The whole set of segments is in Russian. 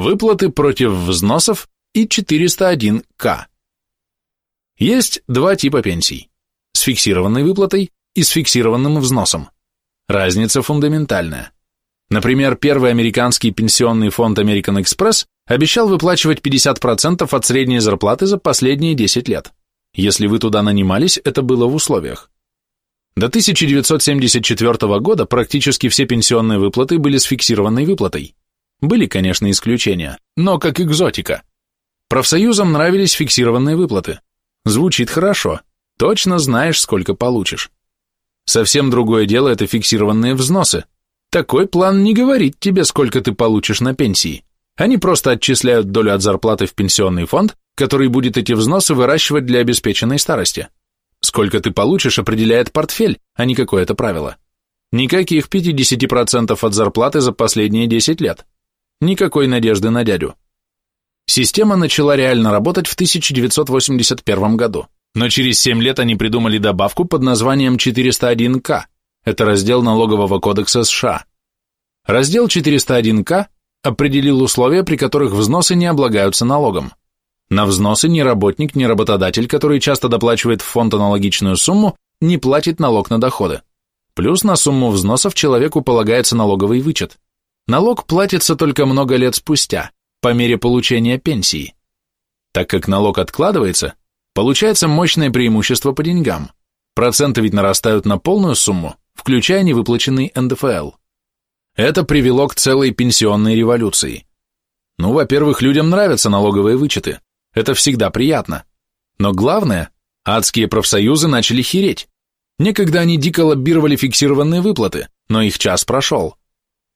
выплаты против взносов и 401К. Есть два типа пенсий – с фиксированной выплатой и с фиксированным взносом. Разница фундаментальная. Например, первый американский пенсионный фонд American Express обещал выплачивать 50% от средней зарплаты за последние 10 лет. Если вы туда нанимались, это было в условиях. До 1974 года практически все пенсионные выплаты были с фиксированной выплатой. Были, конечно, исключения, но как экзотика. Профсоюзам нравились фиксированные выплаты. Звучит хорошо, точно знаешь, сколько получишь. Совсем другое дело – это фиксированные взносы. Такой план не говорит тебе, сколько ты получишь на пенсии. Они просто отчисляют долю от зарплаты в пенсионный фонд, который будет эти взносы выращивать для обеспеченной старости. Сколько ты получишь, определяет портфель, а не какое-то правило. Никаких 50% от зарплаты за последние 10 лет. Никакой надежды на дядю. Система начала реально работать в 1981 году, но через 7 лет они придумали добавку под названием 401К. Это раздел налогового кодекса США. Раздел 401К определил условия, при которых взносы не облагаются налогом. На взносы ни работник, ни работодатель, который часто доплачивает в фонд аналогичную сумму, не платит налог на доходы. Плюс на сумму взносов человеку полагается налоговый вычет. Налог платится только много лет спустя, по мере получения пенсии. Так как налог откладывается, получается мощное преимущество по деньгам. Проценты ведь нарастают на полную сумму, включая невыплаченный НДФЛ. Это привело к целой пенсионной революции. Ну, во-первых, людям нравятся налоговые вычеты. Это всегда приятно. Но главное, адские профсоюзы начали хереть. Некогда они дико лоббировали фиксированные выплаты, но их час прошел.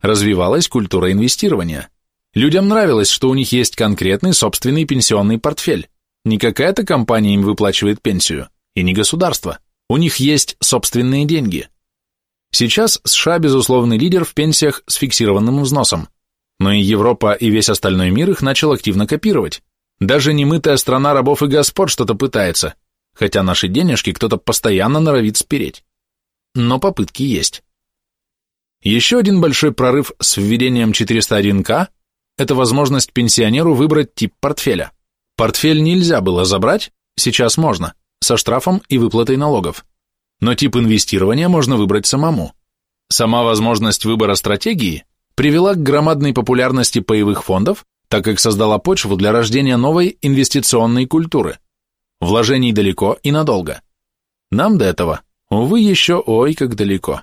Развивалась культура инвестирования. Людям нравилось, что у них есть конкретный собственный пенсионный портфель. Не какая-то компания им выплачивает пенсию, и не государство. У них есть собственные деньги. Сейчас США безусловный лидер в пенсиях с фиксированным взносом. Но и Европа и весь остальной мир их начал активно копировать. Даже немытая страна рабов и господ что-то пытается, хотя наши денежки кто-то постоянно норовит спереть. Но попытки есть. Еще один большой прорыв с введением 401к – это возможность пенсионеру выбрать тип портфеля. Портфель нельзя было забрать, сейчас можно, со штрафом и выплатой налогов. Но тип инвестирования можно выбрать самому. Сама возможность выбора стратегии привела к громадной популярности паевых фондов так как создала почву для рождения новой инвестиционной культуры. Вложений далеко и надолго. Нам до этого, увы, еще ой как далеко.